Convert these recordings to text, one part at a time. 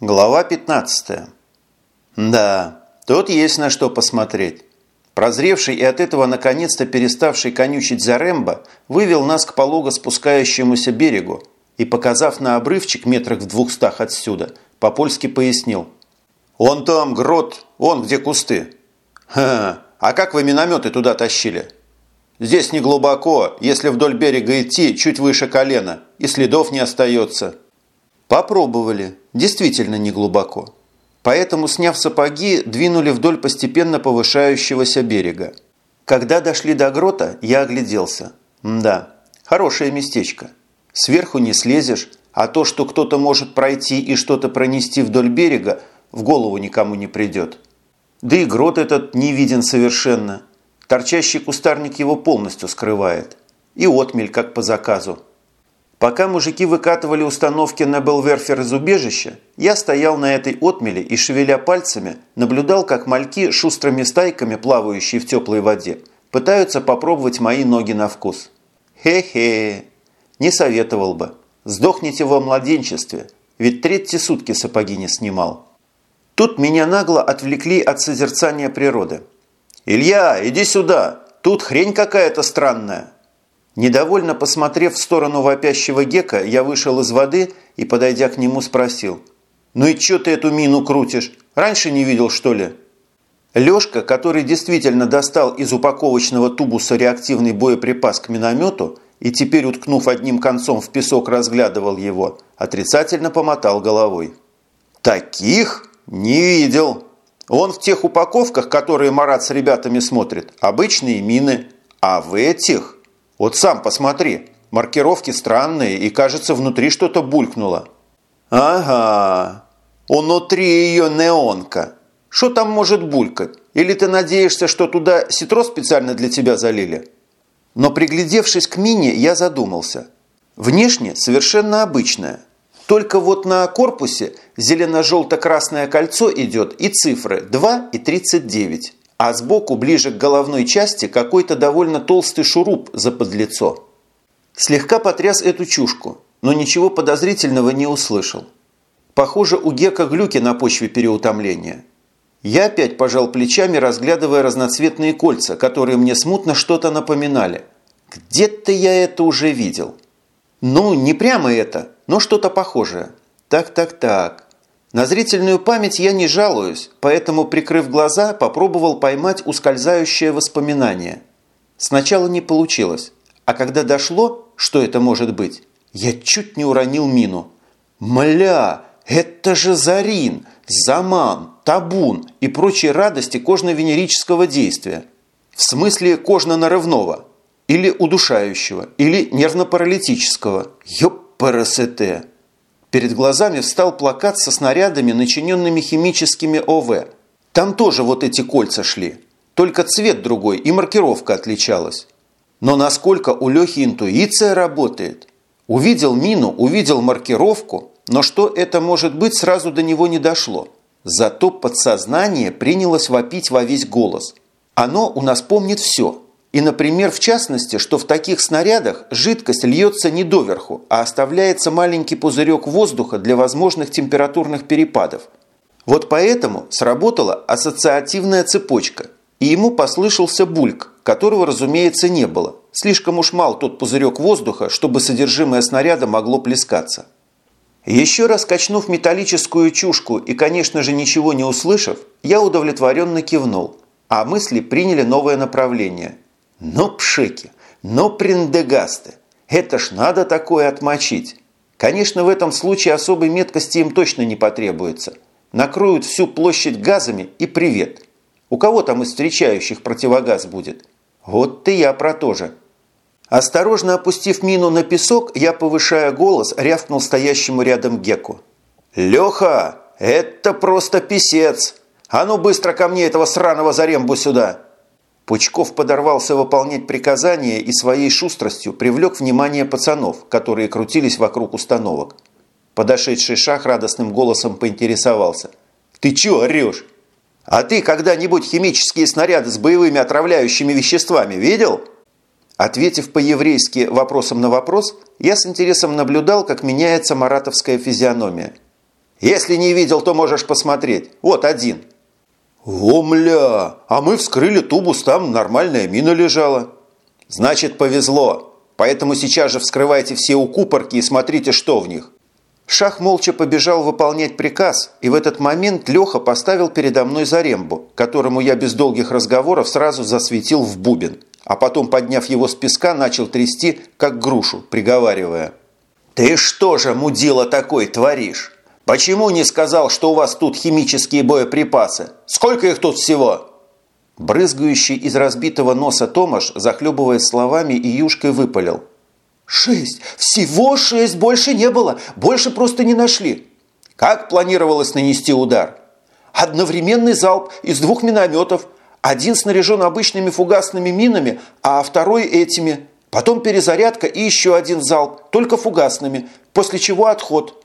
Глава 15. Да, тут есть на что посмотреть. Прозревший и от этого наконец-то переставший конючить Заремба вывел нас к полого спускающемуся берегу и, показав на обрывчик метрах в двухстах отсюда, по-польски пояснил. «Он там, грот, он где кусты». «Ха, а как вы минометы туда тащили?» «Здесь не глубоко, если вдоль берега идти чуть выше колена, и следов не остается». Попробовали, действительно не глубоко. Поэтому, сняв сапоги, двинули вдоль постепенно повышающегося берега. Когда дошли до грота, я огляделся. Да, хорошее местечко. Сверху не слезешь, а то, что кто-то может пройти и что-то пронести вдоль берега, в голову никому не придет. Да и грот этот не виден совершенно. Торчащий кустарник его полностью скрывает. И отмель, как по заказу. Пока мужики выкатывали установки на Белверфер из убежища, я стоял на этой отмеле и, шевеля пальцами, наблюдал, как мальки шустрыми стайками, плавающие в теплой воде, пытаются попробовать мои ноги на вкус. Хе-хе, не советовал бы. Сдохните во младенчестве, ведь третьи сутки сапоги не снимал. Тут меня нагло отвлекли от созерцания природы. «Илья, иди сюда! Тут хрень какая-то странная!» Недовольно посмотрев в сторону вопящего Гека, я вышел из воды и, подойдя к нему, спросил. «Ну и чё ты эту мину крутишь? Раньше не видел, что ли?» Лёшка, который действительно достал из упаковочного тубуса реактивный боеприпас к миномету и теперь, уткнув одним концом в песок, разглядывал его, отрицательно помотал головой. «Таких не видел. Он в тех упаковках, которые Марат с ребятами смотрит, обычные мины, а в этих...» Вот сам посмотри, маркировки странные, и, кажется, внутри что-то булькнуло. Ага, внутри ее неонка. Что там может булькать? Или ты надеешься, что туда ситро специально для тебя залили? Но приглядевшись к мине, я задумался. Внешне совершенно обычная. Только вот на корпусе зелено-желто-красное кольцо идет и цифры 2 и 39 а сбоку, ближе к головной части, какой-то довольно толстый шуруп за подлицо. Слегка потряс эту чушку, но ничего подозрительного не услышал. Похоже, у Гека глюки на почве переутомления. Я опять пожал плечами, разглядывая разноцветные кольца, которые мне смутно что-то напоминали. Где-то я это уже видел. Ну, не прямо это, но что-то похожее. Так-так-так. На зрительную память я не жалуюсь, поэтому, прикрыв глаза, попробовал поймать ускользающее воспоминание. Сначала не получилось, а когда дошло, что это может быть, я чуть не уронил мину. «Мля, это же Зарин, Заман, Табун и прочие радости кожно-венерического действия. В смысле кожно-нарывного, или удушающего, или нервно-паралитического. Ёппарасете!» Перед глазами встал плакат со снарядами, начиненными химическими ОВ. Там тоже вот эти кольца шли. Только цвет другой и маркировка отличалась. Но насколько у Лехи интуиция работает? Увидел мину, увидел маркировку, но что это может быть, сразу до него не дошло. Зато подсознание принялось вопить во весь голос. Оно у нас помнит все – и, например, в частности, что в таких снарядах жидкость льется не доверху, а оставляется маленький пузырек воздуха для возможных температурных перепадов. Вот поэтому сработала ассоциативная цепочка, и ему послышался бульк, которого, разумеется, не было. Слишком уж мал тот пузырек воздуха, чтобы содержимое снаряда могло плескаться. Еще раз качнув металлическую чушку и, конечно же, ничего не услышав, я удовлетворенно кивнул, а мысли приняли новое направление – но пшики, но приндегасты. Это ж надо такое отмочить. Конечно, в этом случае особой меткости им точно не потребуется. Накроют всю площадь газами и привет. У кого там из встречающих противогаз будет? Вот ты я про то же. Осторожно опустив мину на песок, я, повышая голос, рявкнул стоящему рядом Геку. «Леха, это просто писец! А ну быстро ко мне этого сраного зарембу сюда!» Пучков подорвался выполнять приказание и своей шустростью привлек внимание пацанов, которые крутились вокруг установок. Подошедший шах радостным голосом поинтересовался. «Ты чё орёшь? А ты когда-нибудь химические снаряды с боевыми отравляющими веществами видел?» Ответив по-еврейски вопросом на вопрос, я с интересом наблюдал, как меняется маратовская физиономия. Если не видел, то можешь посмотреть. Вот один». «Омля! А мы вскрыли тубус, там нормальная мина лежала». «Значит, повезло. Поэтому сейчас же вскрывайте все укупорки и смотрите, что в них». Шах молча побежал выполнять приказ, и в этот момент Леха поставил передо мной Зарембу, которому я без долгих разговоров сразу засветил в бубен, а потом, подняв его с песка, начал трясти, как грушу, приговаривая. «Ты что же, мудила, такой творишь? Почему не сказал, что у вас тут химические боеприпасы? Сколько их тут всего?» Брызгающий из разбитого носа Томаш, захлебываясь словами, и юшкой выпалил – «Шесть! Всего шесть! Больше не было! Больше просто не нашли!» «Как планировалось нанести удар?» «Одновременный залп из двух минометов. Один снаряжен обычными фугасными минами, а второй этими. Потом перезарядка и еще один залп, только фугасными, после чего отход».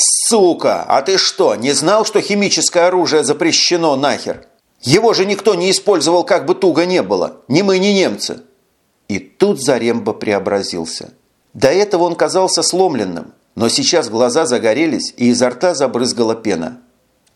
«Сука! А ты что, не знал, что химическое оружие запрещено нахер? Его же никто не использовал, как бы туго не было. Ни мы, ни немцы». И тут Заремба преобразился. До этого он казался сломленным, но сейчас глаза загорелись и изо рта забрызгала пена.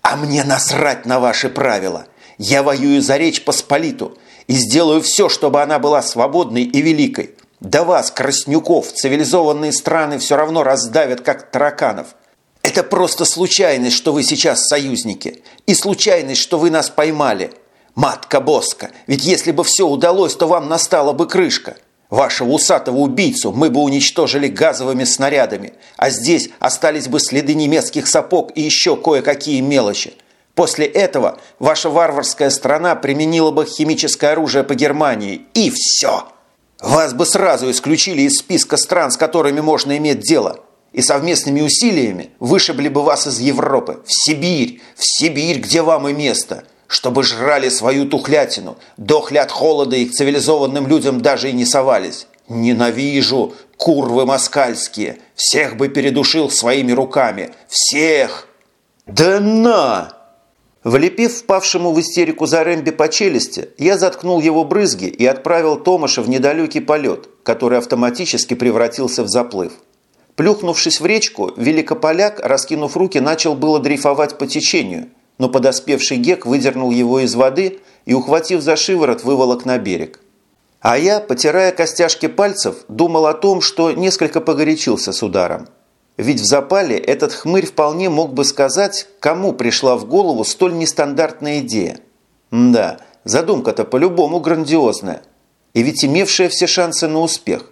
«А мне насрать на ваши правила! Я воюю за Речь Посполиту и сделаю все, чтобы она была свободной и великой. Да вас, Краснюков, цивилизованные страны все равно раздавят, как тараканов. Это просто случайность, что вы сейчас союзники, и случайность, что вы нас поймали. «Матка Боска, ведь если бы все удалось, то вам настала бы крышка. Вашего усатого убийцу мы бы уничтожили газовыми снарядами, а здесь остались бы следы немецких сапог и еще кое-какие мелочи. После этого ваша варварская страна применила бы химическое оружие по Германии, и все. Вас бы сразу исключили из списка стран, с которыми можно иметь дело, и совместными усилиями вышибли бы вас из Европы, в Сибирь, в Сибирь, где вам и место» чтобы жрали свою тухлятину, дохли от холода и к цивилизованным людям даже и не совались. Ненавижу, курвы москальские, всех бы передушил своими руками, всех! Да на! Влепив впавшему в истерику Зарембе по челюсти, я заткнул его брызги и отправил Томаша в недалекий полет, который автоматически превратился в заплыв. Плюхнувшись в речку, великополяк, раскинув руки, начал было дрейфовать по течению – но подоспевший Гек выдернул его из воды и, ухватив за шиворот, выволок на берег. А я, потирая костяшки пальцев, думал о том, что несколько погорячился с ударом. Ведь в запале этот хмырь вполне мог бы сказать, кому пришла в голову столь нестандартная идея. Да, задумка-то по-любому грандиозная. И ведь имевшая все шансы на успех.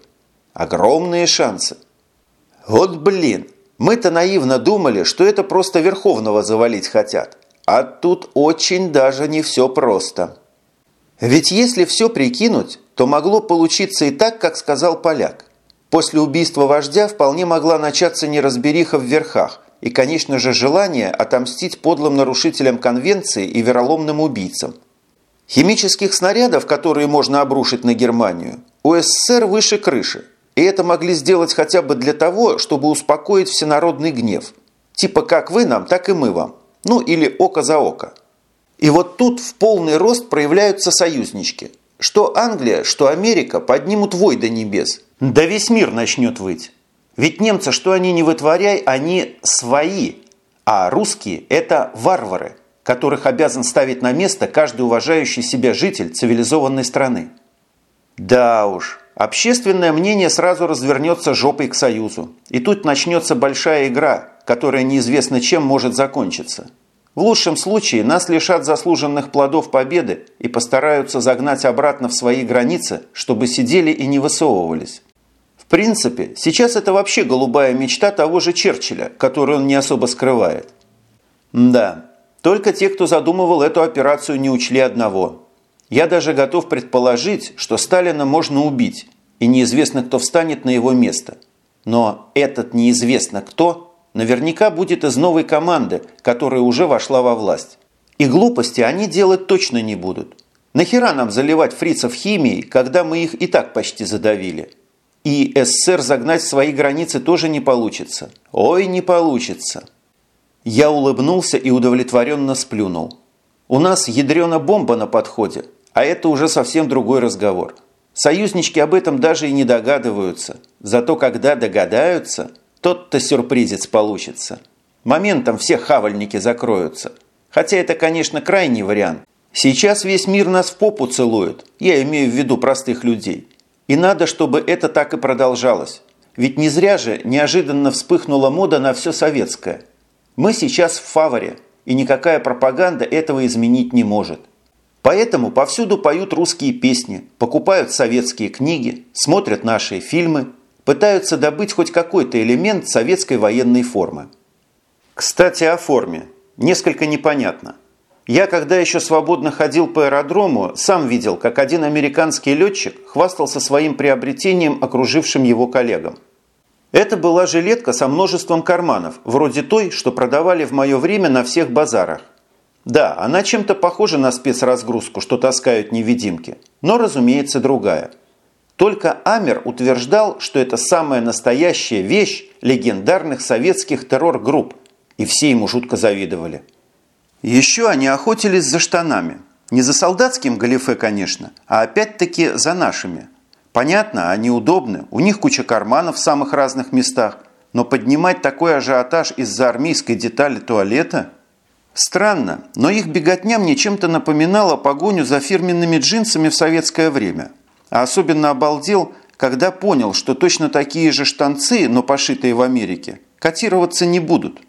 Огромные шансы. Вот блин, мы-то наивно думали, что это просто Верховного завалить хотят. А тут очень даже не все просто. Ведь если все прикинуть, то могло получиться и так, как сказал поляк. После убийства вождя вполне могла начаться неразбериха в верхах и, конечно же, желание отомстить подлым нарушителям конвенции и вероломным убийцам. Химических снарядов, которые можно обрушить на Германию, у СССР выше крыши, и это могли сделать хотя бы для того, чтобы успокоить всенародный гнев. Типа как вы нам, так и мы вам. Ну или око за око. И вот тут в полный рост проявляются союзнички. Что Англия, что Америка поднимут вой до небес. Да весь мир начнет выть. Ведь немцы, что они не вытворяй, они свои. А русские – это варвары, которых обязан ставить на место каждый уважающий себя житель цивилизованной страны. Да уж, общественное мнение сразу развернется жопой к Союзу. И тут начнется большая игра, которая неизвестно чем может закончиться. В лучшем случае нас лишат заслуженных плодов победы и постараются загнать обратно в свои границы, чтобы сидели и не высовывались. В принципе, сейчас это вообще голубая мечта того же Черчилля, которую он не особо скрывает. Да, только те, кто задумывал эту операцию, не учли одного. Я даже готов предположить, что Сталина можно убить, и неизвестно, кто встанет на его место. Но этот неизвестно кто – наверняка будет из новой команды, которая уже вошла во власть. И глупости они делать точно не будут. Нахера нам заливать фрицев химией, когда мы их и так почти задавили? И СССР загнать в свои границы тоже не получится. Ой, не получится. Я улыбнулся и удовлетворенно сплюнул. У нас ядрена бомба на подходе, а это уже совсем другой разговор. Союзнички об этом даже и не догадываются. Зато когда догадаются, тот-то сюрпризец получится. Моментом все хавальники закроются. Хотя это, конечно, крайний вариант. Сейчас весь мир нас в попу целует. Я имею в виду простых людей. И надо, чтобы это так и продолжалось. Ведь не зря же неожиданно вспыхнула мода на все советское. Мы сейчас в фаворе, и никакая пропаганда этого изменить не может. Поэтому повсюду поют русские песни, покупают советские книги, смотрят наши фильмы, пытаются добыть хоть какой-то элемент советской военной формы. Кстати, о форме. Несколько непонятно. Я, когда еще свободно ходил по аэродрому, сам видел, как один американский летчик хвастался своим приобретением окружившим его коллегам. Это была жилетка со множеством карманов, вроде той, что продавали в мое время на всех базарах. Да, она чем-то похожа на спецразгрузку, что таскают невидимки, но, разумеется, другая. Только Амер утверждал, что это самая настоящая вещь легендарных советских террор-групп, и все ему жутко завидовали. Еще они охотились за штанами. Не за солдатским галифе, конечно, а опять-таки за нашими. Понятно, они удобны, у них куча карманов в самых разных местах, но поднимать такой ажиотаж из-за армейской детали туалета – Странно, но их беготня мне чем-то напоминала погоню за фирменными джинсами в советское время. А особенно обалдел, когда понял, что точно такие же штанцы, но пошитые в Америке, котироваться не будут.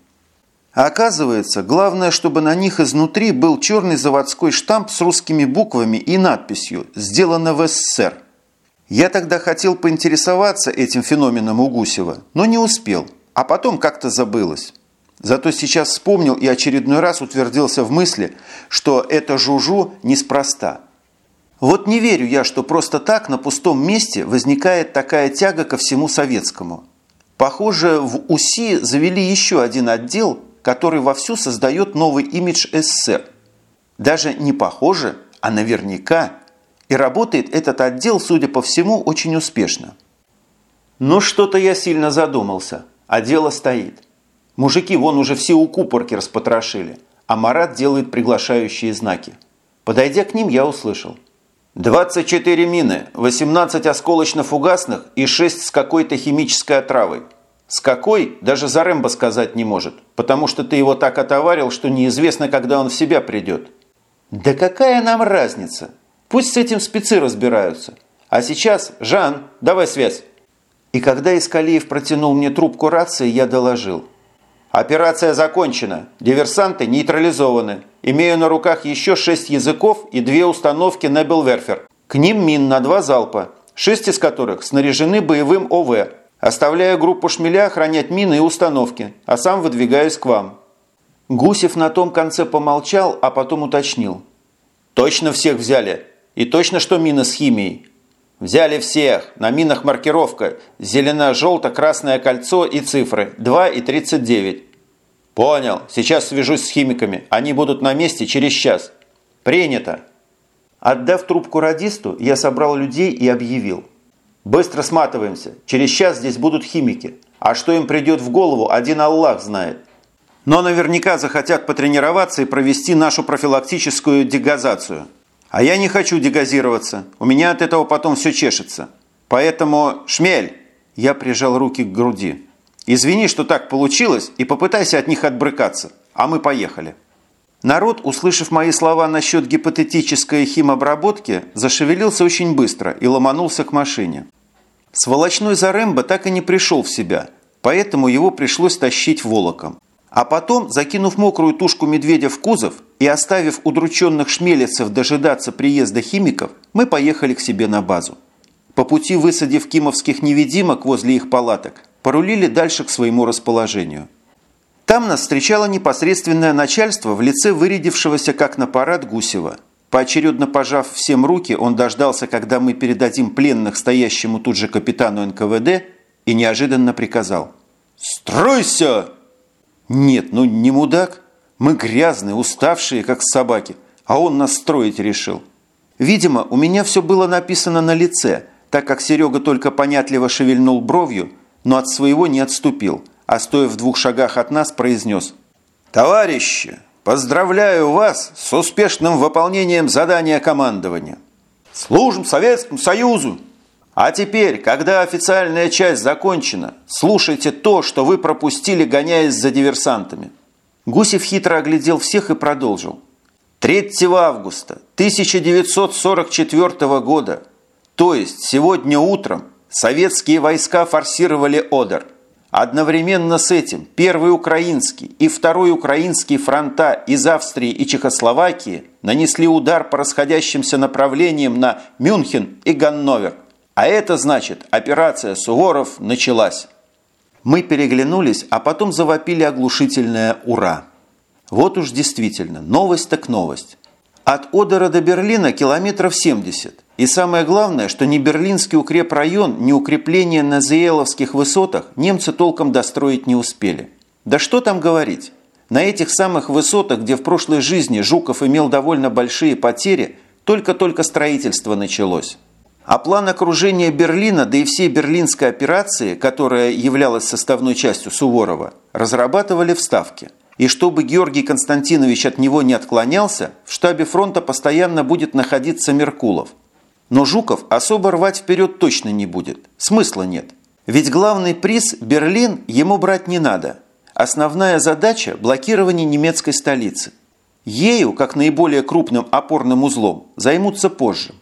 А оказывается, главное, чтобы на них изнутри был черный заводской штамп с русскими буквами и надписью «Сделано в СССР». Я тогда хотел поинтересоваться этим феноменом у Гусева, но не успел, а потом как-то забылось. Зато сейчас вспомнил и очередной раз утвердился в мысли, что это жужу неспроста. Вот не верю я, что просто так на пустом месте возникает такая тяга ко всему советскому. Похоже, в УСИ завели еще один отдел, который вовсю создает новый имидж СССР. Даже не похоже, а наверняка. И работает этот отдел, судя по всему, очень успешно. Но что-то я сильно задумался, а дело стоит – Мужики вон уже все у купорки распотрошили, а Марат делает приглашающие знаки. Подойдя к ним, я услышал. 24 мины, 18 осколочно-фугасных и 6 с какой-то химической отравой. С какой, даже Заремба сказать не может, потому что ты его так отоварил, что неизвестно, когда он в себя придет. Да какая нам разница? Пусть с этим спецы разбираются. А сейчас, Жан, давай связь. И когда Искалиев протянул мне трубку рации, я доложил. Операция закончена. Диверсанты нейтрализованы. Имею на руках еще шесть языков и две установки на Белверфер. К ним мин на два залпа, шесть из которых снаряжены боевым ОВ. Оставляю группу шмеля охранять мины и установки, а сам выдвигаюсь к вам». Гусев на том конце помолчал, а потом уточнил. «Точно всех взяли? И точно, что мины с химией?» «Взяли всех. На минах маркировка. Зелено-желто-красное кольцо и цифры. 2 и 39». «Понял. Сейчас свяжусь с химиками. Они будут на месте через час». «Принято». Отдав трубку радисту, я собрал людей и объявил. «Быстро сматываемся. Через час здесь будут химики. А что им придет в голову, один Аллах знает. Но наверняка захотят потренироваться и провести нашу профилактическую дегазацию». А я не хочу дегазироваться. У меня от этого потом все чешется. Поэтому, шмель, я прижал руки к груди. Извини, что так получилось, и попытайся от них отбрыкаться. А мы поехали. Народ, услышав мои слова насчет гипотетической химобработки, зашевелился очень быстро и ломанулся к машине. Сволочной Зарембо так и не пришел в себя, поэтому его пришлось тащить волоком. А потом, закинув мокрую тушку медведя в кузов и оставив удрученных шмелецев дожидаться приезда химиков, мы поехали к себе на базу. По пути высадив кимовских невидимок возле их палаток, порулили дальше к своему расположению. Там нас встречало непосредственное начальство в лице вырядившегося как на парад Гусева. Поочередно пожав всем руки, он дождался, когда мы передадим пленных стоящему тут же капитану НКВД и неожиданно приказал «Стройся!» Нет, ну не мудак. Мы грязные, уставшие, как собаки, а он нас строить решил. Видимо, у меня все было написано на лице, так как Серега только понятливо шевельнул бровью, но от своего не отступил, а стоя в двух шагах от нас, произнес «Товарищи, поздравляю вас с успешным выполнением задания командования. Служим Советскому Союзу!» А теперь, когда официальная часть закончена, слушайте то, что вы пропустили, гоняясь за диверсантами». Гусев хитро оглядел всех и продолжил. 3 августа 1944 года, то есть сегодня утром, советские войска форсировали Одер. Одновременно с этим Первый Украинский и Второй Украинский фронта из Австрии и Чехословакии нанесли удар по расходящимся направлениям на Мюнхен и Ганновер. А это значит, операция «Суворов» началась. Мы переглянулись, а потом завопили оглушительное «Ура!». Вот уж действительно, новость так новость. От Одера до Берлина километров 70. И самое главное, что ни Берлинский укрепрайон, ни укрепления на Зиеловских высотах немцы толком достроить не успели. Да что там говорить. На этих самых высотах, где в прошлой жизни Жуков имел довольно большие потери, только-только строительство началось. А план окружения Берлина, да и всей берлинской операции, которая являлась составной частью Суворова, разрабатывали в Ставке – и чтобы Георгий Константинович от него не отклонялся, в штабе фронта постоянно будет находиться Меркулов. Но Жуков особо рвать вперед точно не будет. Смысла нет. Ведь главный приз – Берлин – ему брать не надо. Основная задача – блокирование немецкой столицы. Ею, как наиболее крупным опорным узлом, займутся позже.